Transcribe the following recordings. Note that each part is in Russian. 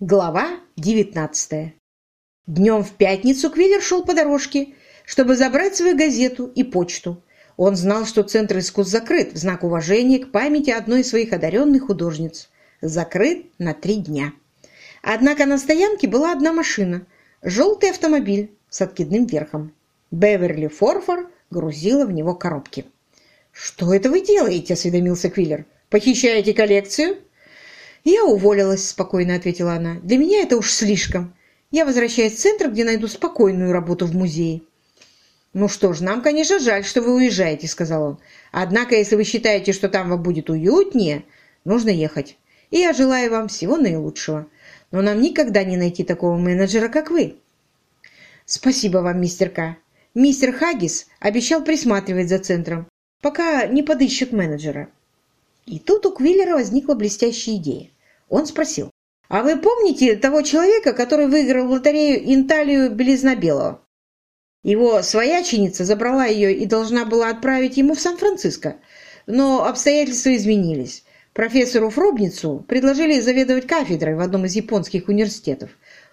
Глава 19 Днем в пятницу Квиллер шел по дорожке, чтобы забрать свою газету и почту. Он знал, что Центр искусств закрыт в знак уважения к памяти одной из своих одаренных художниц. Закрыт на три дня. Однако на стоянке была одна машина – желтый автомобиль с откидным верхом. Беверли Форфор грузила в него коробки. «Что это вы делаете?» – осведомился Квиллер. «Похищаете коллекцию?» «Я уволилась», — спокойно ответила она. «Для меня это уж слишком. Я возвращаюсь в центр, где найду спокойную работу в музее». «Ну что ж, нам, конечно, жаль, что вы уезжаете», — сказал он. «Однако, если вы считаете, что там вам будет уютнее, нужно ехать. И я желаю вам всего наилучшего. Но нам никогда не найти такого менеджера, как вы». «Спасибо вам, мистер К. Мистер Хаггис обещал присматривать за центром, пока не подыщут менеджера». И тут у Квиллера возникла блестящая идея. Он спросил, «А вы помните того человека, который выиграл в лотерею Инталию Белизна-Белого?» Его свояченица забрала ее и должна была отправить ему в Сан-Франциско, но обстоятельства изменились. Профессору Фробницу предложили заведовать кафедрой в одном из японских университетов.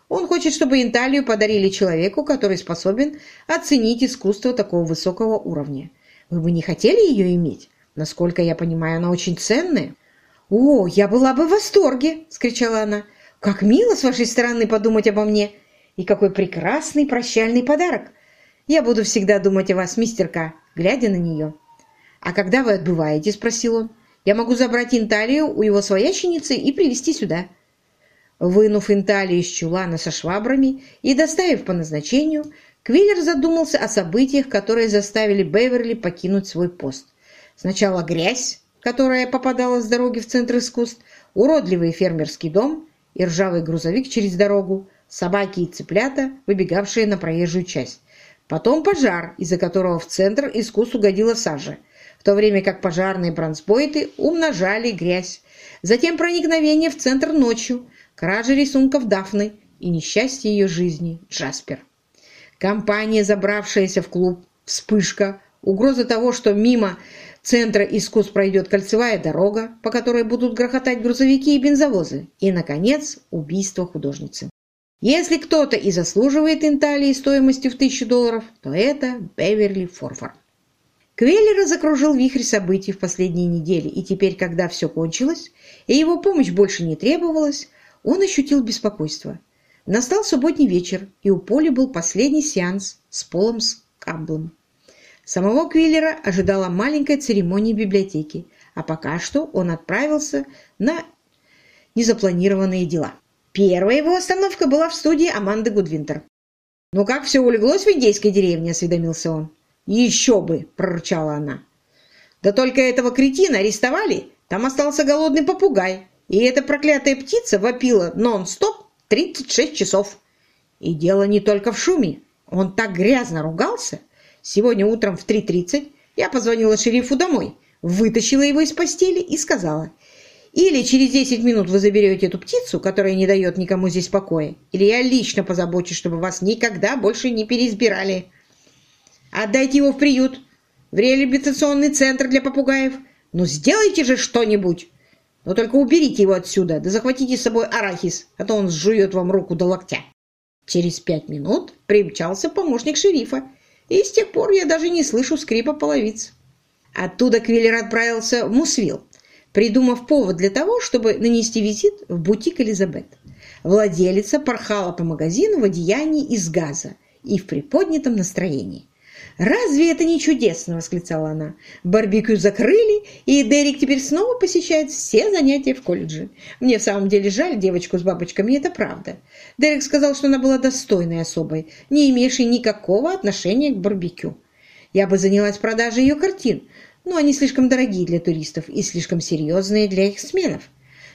Он хочет, чтобы Инталию подарили человеку, который способен оценить искусство такого высокого уровня. Вы бы не хотели ее иметь? Насколько я понимаю, она очень ценная. «О, я была бы в восторге!» – скричала она. «Как мило с вашей стороны подумать обо мне! И какой прекрасный прощальный подарок! Я буду всегда думать о вас, мистер К, глядя на нее». «А когда вы отбываете?» – спросил он. «Я могу забрать Инталию у его свояченицы и привезти сюда». Вынув Инталию из чулана со швабрами и доставив по назначению, Квиллер задумался о событиях, которые заставили Беверли покинуть свой пост. Сначала грязь, которая попадала с дороги в центр искусств, уродливый фермерский дом и ржавый грузовик через дорогу, собаки и цыплята, выбегавшие на проезжую часть. Потом пожар, из-за которого в центр искусств угодила сажа, в то время как пожарные бронзбойты умножали грязь. Затем проникновение в центр ночью, кража рисунков Дафны и несчастье ее жизни Джаспер. Компания, забравшаяся в клуб, вспышка, угроза того, что мимо центра искусств пройдет кольцевая дорога, по которой будут грохотать грузовики и бензовозы. И, наконец, убийство художницы. Если кто-то и заслуживает инталии стоимостью в тысячу долларов, то это Беверли Форфор. Квеллера закружил вихрь событий в последние недели, и теперь, когда все кончилось, и его помощь больше не требовалась, он ощутил беспокойство. Настал субботний вечер, и у Поли был последний сеанс с Полом Скамблом. Самого Квиллера ожидала маленькая церемония библиотеки, а пока что он отправился на незапланированные дела. Первая его остановка была в студии Аманды Гудвинтер. «Ну как все улеглось в индейской деревне?» – осведомился он. «Еще бы!» – прорычала она. «Да только этого кретина арестовали. Там остался голодный попугай, и эта проклятая птица вопила нон-стоп 36 часов. И дело не только в шуме. Он так грязно ругался, Сегодня утром в 3.30 я позвонила шерифу домой, вытащила его из постели и сказала, или через 10 минут вы заберете эту птицу, которая не дает никому здесь покоя, или я лично позабочусь, чтобы вас никогда больше не переизбирали. Отдайте его в приют, в реабилитационный центр для попугаев. Ну, сделайте же что-нибудь. Но только уберите его отсюда, да захватите с собой арахис, а то он сжует вам руку до локтя. Через пять минут примчался помощник шерифа и с тех пор я даже не слышу скрипа половиц. Оттуда Квиллер отправился в Мусвилл, придумав повод для того, чтобы нанести визит в бутик Элизабет. Владелица порхала по магазину в одеянии из газа и в приподнятом настроении. «Разве это не чудесно?» – восклицала она. «Барбекю закрыли, и Дерек теперь снова посещает все занятия в колледже. Мне в самом деле жаль девочку с бабочками, это правда. Дерек сказал, что она была достойной особой, не имеющей никакого отношения к барбекю. Я бы занялась продажей ее картин, но они слишком дорогие для туристов и слишком серьезные для их сменов.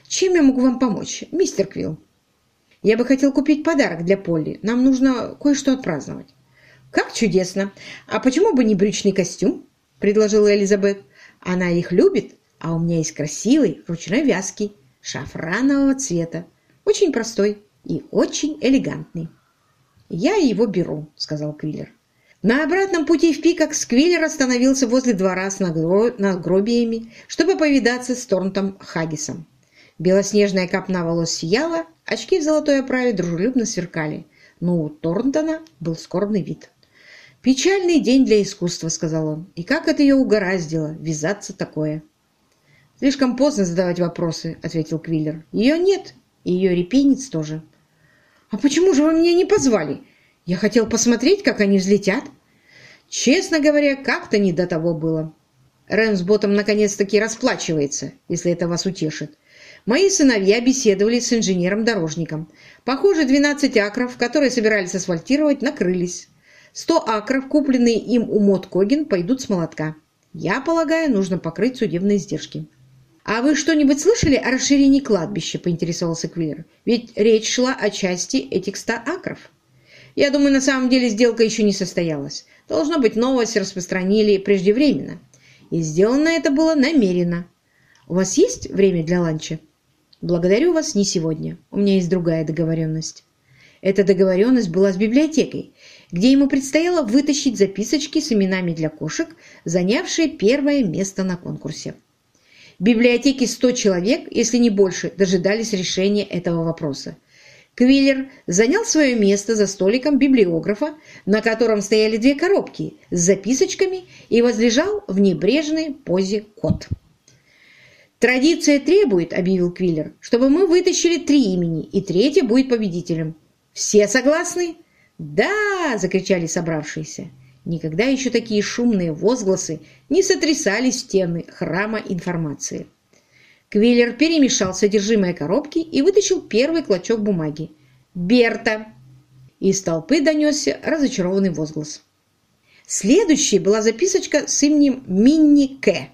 Чем я могу вам помочь, мистер Квилл?» «Я бы хотел купить подарок для Полли. Нам нужно кое-что отпраздновать». «Как чудесно! А почему бы не брючный костюм?» – предложила Элизабет. «Она их любит, а у меня есть красивый, ручной вязкий, шафранового цвета. Очень простой и очень элегантный». «Я его беру», – сказал Квиллер. На обратном пути в Пикакс Квиллер остановился возле двора с надгробиями, чтобы повидаться с Торнтом Хаггисом. Белоснежная копна волос сияла, Очки в золотой оправе дружелюбно сверкали, но у Торнтона был скорбный вид. «Печальный день для искусства», — сказал он. «И как это ее угораздило, вязаться такое?» «Слишком поздно задавать вопросы», — ответил Квиллер. «Ее нет, и ее репейниц тоже». «А почему же вы меня не позвали? Я хотел посмотреть, как они взлетят». «Честно говоря, как-то не до того было. Рэмсботом наконец-таки расплачивается, если это вас утешит. Мои сыновья беседовали с инженером-дорожником. Похоже, 12 акров, которые собирались асфальтировать, накрылись. 100 акров, купленные им у Мот Когин, пойдут с молотка. Я полагаю, нужно покрыть судебные издержки. «А вы что-нибудь слышали о расширении кладбища?» – поинтересовался Квиллер. «Ведь речь шла о части этих ста акров». «Я думаю, на самом деле сделка еще не состоялась. Должно быть, новость распространили преждевременно. И сделано это было намеренно. У вас есть время для ланча?» «Благодарю вас не сегодня. У меня есть другая договоренность». Эта договоренность была с библиотекой, где ему предстояло вытащить записочки с именами для кошек, занявшие первое место на конкурсе. В библиотеке 100 человек, если не больше, дожидались решения этого вопроса. Квиллер занял свое место за столиком библиографа, на котором стояли две коробки с записочками и возлежал в небрежной позе кот. «Традиция требует, — объявил Квиллер, — чтобы мы вытащили три имени, и третье будет победителем. Все согласны?» «Да!» — закричали собравшиеся. Никогда еще такие шумные возгласы не сотрясали стены храма информации. Квиллер перемешал содержимое коробки и вытащил первый клочок бумаги. «Берта!» Из толпы донесся разочарованный возглас. Следующей была записочка с именем Минни К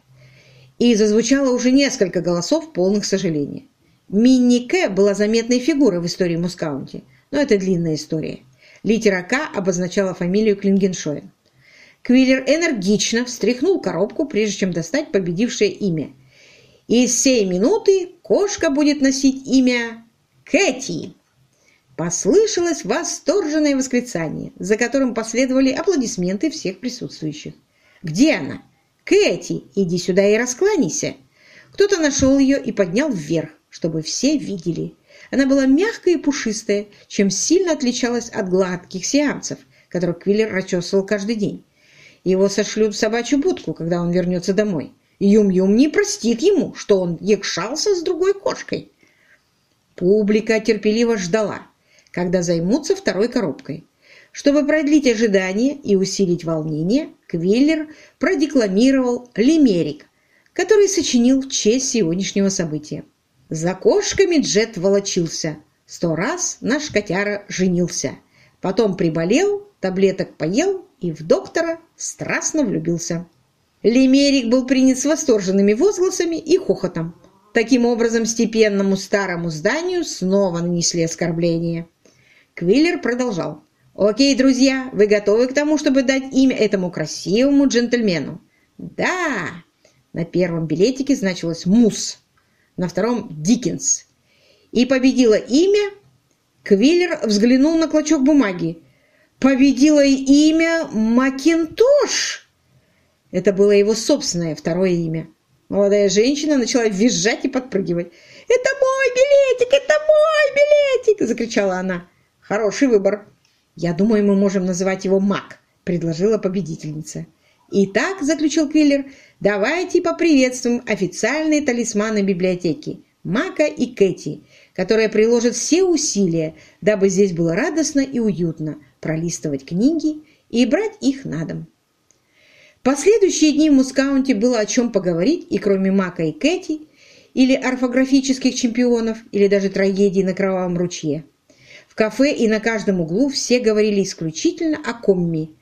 и зазвучало уже несколько голосов, полных сожаления. Минни К. была заметной фигурой в истории Мускаунти, но это длинная история. Литера К обозначала фамилию Клингеншоя. Квиллер энергично встряхнул коробку, прежде чем достать победившее имя. И с сей минуты кошка будет носить имя Кэти. Послышалось восторженное восклицание, за которым последовали аплодисменты всех присутствующих. «Где она?» «Кэти, иди сюда и раскланяйся!» Кто-то нашел ее и поднял вверх, чтобы все видели. Она была мягкая и пушистая, чем сильно отличалась от гладких сеансов, которых Квиллер расчесывал каждый день. Его сошлют в собачью будку, когда он вернется домой. Юм-Юм не простит ему, что он якшался с другой кошкой. Публика терпеливо ждала, когда займутся второй коробкой. Чтобы продлить ожидание и усилить волнение, Квиллер продекламировал «Лимерик», который сочинил в честь сегодняшнего события. За кошками Джет волочился. Сто раз наш котяра женился. Потом приболел, таблеток поел и в доктора страстно влюбился. Лимерик был принят с восторженными возгласами и хохотом. Таким образом, степенному старому зданию снова нанесли оскорбление. Квиллер продолжал. «Окей, друзья, вы готовы к тому, чтобы дать имя этому красивому джентльмену?» «Да!» На первом билетике значилось «Мусс», на втором «Диккенс». И победило имя... Квиллер взглянул на клочок бумаги. «Победило имя Макинтош!» Это было его собственное второе имя. Молодая женщина начала визжать и подпрыгивать. «Это мой билетик! Это мой билетик!» – закричала она. «Хороший выбор. Я думаю, мы можем называть его Мак», – предложила победительница. «Итак», – заключил Квиллер, – «давайте поприветствуем официальные талисманы библиотеки Мака и Кэти, которые приложат все усилия, дабы здесь было радостно и уютно пролистывать книги и брать их на дом». Последующие дни в Мускаунте было о чем поговорить, и кроме Мака и Кэти, или орфографических чемпионов, или даже трагедии на Кровавом ручье. В кафе и на каждом углу все говорили исключительно о Комми.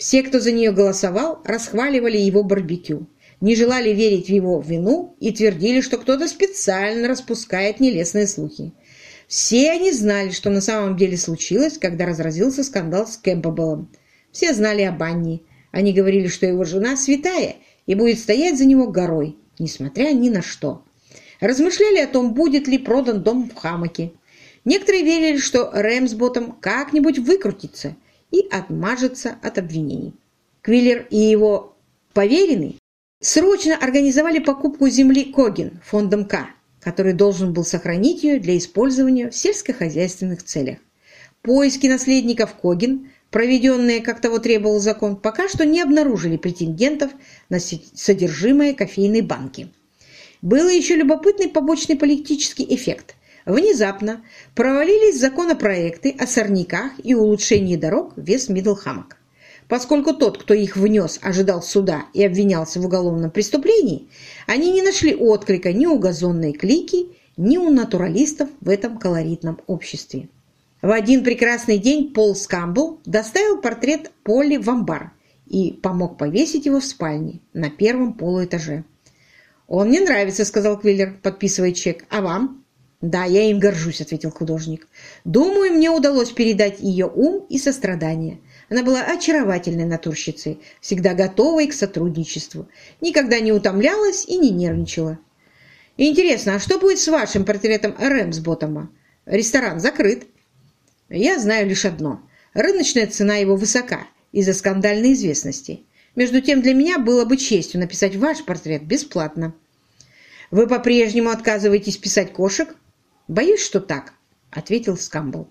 Все, кто за нее голосовал, расхваливали его барбекю, не желали верить в его вину и твердили, что кто-то специально распускает нелестные слухи. Все они знали, что на самом деле случилось, когда разразился скандал с Кэмпбеллом. Все знали о Банни, они говорили, что его жена святая и будет стоять за него горой, несмотря ни на что. Размышляли о том, будет ли продан дом в Хамаке. Некоторые верили, что Рэмсботом как-нибудь выкрутится и отмажется от обвинений. Квиллер и его поверенный срочно организовали покупку земли Когин фондом К. который должен был сохранить ее для использования в сельскохозяйственных целях. Поиски наследников Когин, проведенные, как того требовал закон, пока что не обнаружили претендентов на содержимое кофейной банки. Был еще любопытный побочный политический эффект. Внезапно провалились законопроекты о сорняках и улучшении дорог в Вест-Миддлхаммок. Поскольку тот, кто их внес, ожидал суда и обвинялся в уголовном преступлении, они не нашли отклика ни у газонной клики, ни у натуралистов в этом колоритном обществе. В один прекрасный день Пол Скамбл доставил портрет Полли в амбар и помог повесить его в спальне на первом полуэтаже. «Он мне нравится», — сказал Квиллер, подписывая чек. «А вам?» «Да, я им горжусь», — ответил художник. «Думаю, мне удалось передать ее ум и сострадание. Она была очаровательной натурщицей, всегда готовой к сотрудничеству, никогда не утомлялась и не нервничала. Интересно, а что будет с вашим портретом Рэмсботома? Ресторан закрыт. Я знаю лишь одно. Рыночная цена его высока из-за скандальной известности. Между тем, для меня было бы честью написать ваш портрет бесплатно. Вы по-прежнему отказываетесь писать кошек? Боюсь, что так, ответил Скамбл.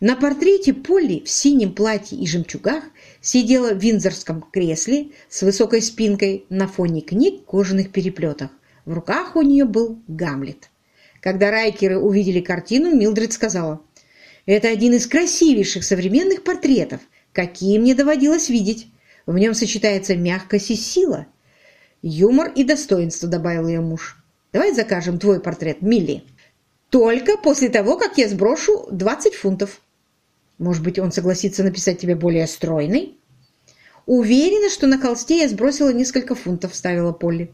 На портрете Полли в синем платье и жемчугах сидела в винзорском кресле с высокой спинкой на фоне книг в кожаных переплетах. В руках у нее был Гамлет. Когда Райкеры увидели картину, Милдред сказала, «Это один из красивейших современных портретов, какие мне доводилось видеть. В нем сочетается мягкость и сила. Юмор и достоинство, добавил ее муж. Давай закажем твой портрет, Милли. Только после того, как я сброшу 20 фунтов. Может быть, он согласится написать тебе более стройный? Уверена, что на холсте я сбросила несколько фунтов, ставила Полли.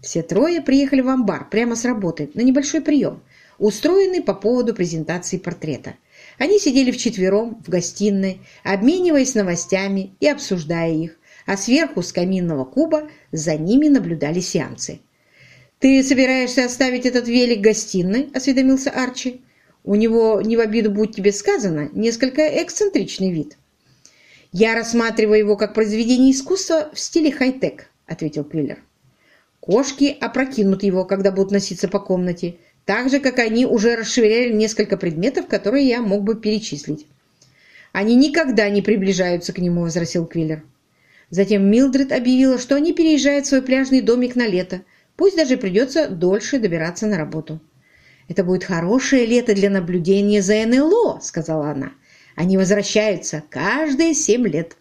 Все трое приехали в амбар прямо с работы на небольшой прием, устроенный по поводу презентации портрета. Они сидели вчетвером в гостиной, обмениваясь новостями и обсуждая их, а сверху с каминного куба за ними наблюдали сеансы. «Ты собираешься оставить этот велик гостиной?» – осведомился Арчи. «У него, не в обиду будь тебе сказано, несколько эксцентричный вид». «Я рассматриваю его как произведение искусства в стиле хай-тек», – ответил Квиллер. «Кошки опрокинут его, когда будут носиться по комнате, так же, как они уже расширяли несколько предметов, которые я мог бы перечислить. «Они никогда не приближаются к нему», — возразил Квиллер. Затем Милдред объявила, что они переезжают в свой пляжный домик на лето, пусть даже придется дольше добираться на работу. «Это будет хорошее лето для наблюдения за НЛО», — сказала она. «Они возвращаются каждые семь лет».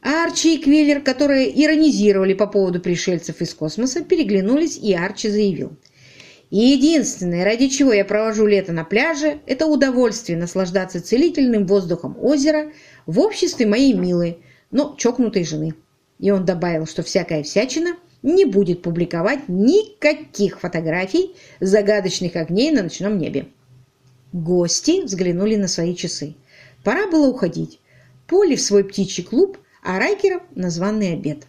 Арчи и Квиллер, которые иронизировали по поводу пришельцев из космоса, переглянулись, и Арчи заявил — единственное, ради чего я провожу лето на пляже, это удовольствие наслаждаться целительным воздухом озера в обществе моей милой, но чокнутой жены. И он добавил, что всякая всячина не будет публиковать никаких фотографий загадочных огней на ночном небе. Гости взглянули на свои часы. Пора было уходить. Поли в свой птичий клуб, а Райкеров на званый обед.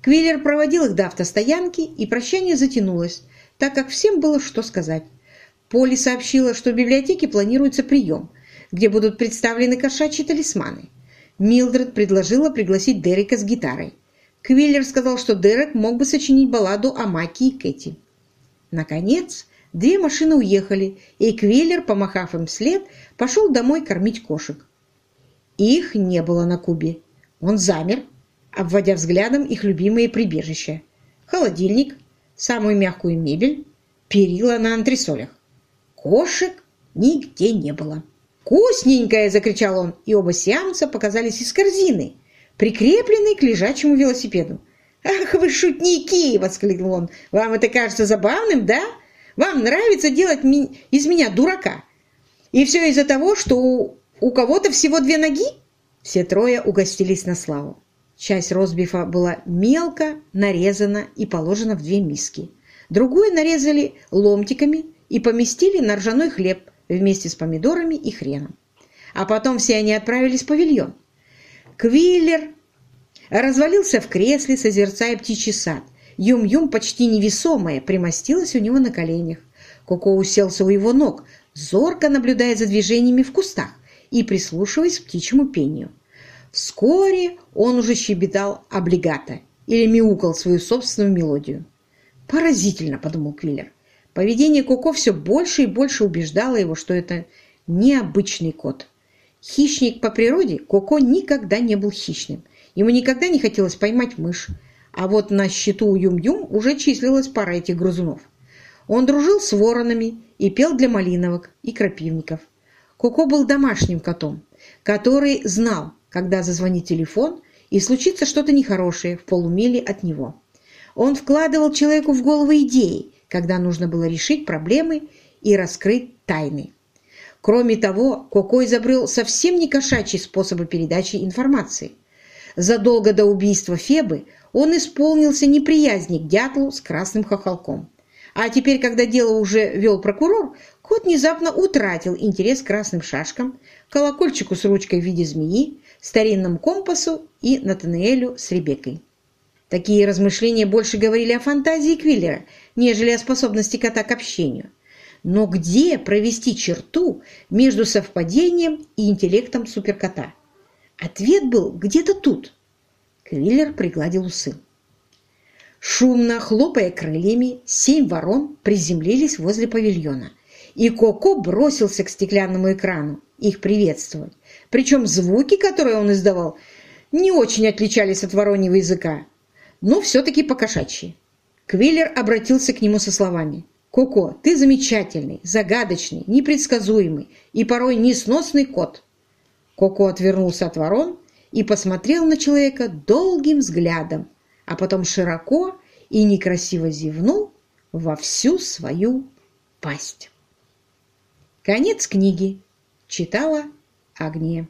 Квиллер проводил их до автостоянки, и прощание затянулось, так как всем было что сказать. Поли сообщила, что в библиотеке планируется прием, где будут представлены кошачьи талисманы. Милдред предложила пригласить Дерека с гитарой. Квиллер сказал, что Дерек мог бы сочинить балладу о Маке и Кэти. Наконец, две машины уехали, и Квиллер, помахав им вслед, пошел домой кормить кошек. Их не было на Кубе. Он замер, обводя взглядом их любимые прибежища. Холодильник, самую мягкую мебель, перила на антресолях. Кошек нигде не было. «Вкусненькая!» – закричал он, и оба сиамца показались из корзины, прикрепленной к лежачему велосипеду. «Ах вы шутники!» – воскликнул он. «Вам это кажется забавным, да? Вам нравится делать из меня дурака? И все из-за того, что у, у кого-то всего две ноги?» Все трое угостились на славу. Часть ростбифа была мелко нарезана и положена в две миски. Другую нарезали ломтиками и поместили на ржаной хлеб вместе с помидорами и хреном. А потом все они отправились в павильон. Квиллер развалился в кресле, созерцая птичий сад. Юм-Юм, почти невесомая, примостилась у него на коленях. Коко уселся у его ног, зорко наблюдая за движениями в кустах и прислушиваясь к птичьему пению. Вскоре он уже щебетал облигато или мяукал свою собственную мелодию. «Поразительно», — подумал Квиллер. Поведение Коко все больше и больше убеждало его, что это необычный кот. Хищник по природе Коко никогда не был хищным. Ему никогда не хотелось поймать мышь. А вот на счету у Юм-Юм уже числилась пара этих грызунов. Он дружил с воронами и пел для малиновок и крапивников. Коко был домашним котом, который знал, когда зазвонит телефон и случится что-то нехорошее в полумиле от него. Он вкладывал человеку в голову идеи, когда нужно было решить проблемы и раскрыть тайны. Кроме того, Коко изобрел совсем не кошачьи способы передачи информации. Задолго до убийства Фебы он исполнился неприязни к дятлу с красным хохолком. А теперь, когда дело уже вел прокурор, кот внезапно утратил интерес к красным шашкам, колокольчику с ручкой в виде змеи, старинному компасу и Натанаэлю с Ребеккой. Такие размышления больше говорили о фантазии Квиллера, нежели о способности кота к общению. Но где провести черту между совпадением и интеллектом суперкота? Ответ был где-то тут. Квиллер пригладил усы. Шумно хлопая крыльями, семь ворон приземлились возле павильона, и Коко бросился к стеклянному экрану их приветствовать. Причем звуки, которые он издавал, не очень отличались от вороньего языка, но все-таки покошачьи. Квиллер обратился к нему со словами. «Коко, ты замечательный, загадочный, непредсказуемый и порой несносный кот». Коко отвернулся от ворон и посмотрел на человека долгим взглядом, а потом широко и некрасиво зевнул во всю свою пасть. Конец книги. Читала Агния.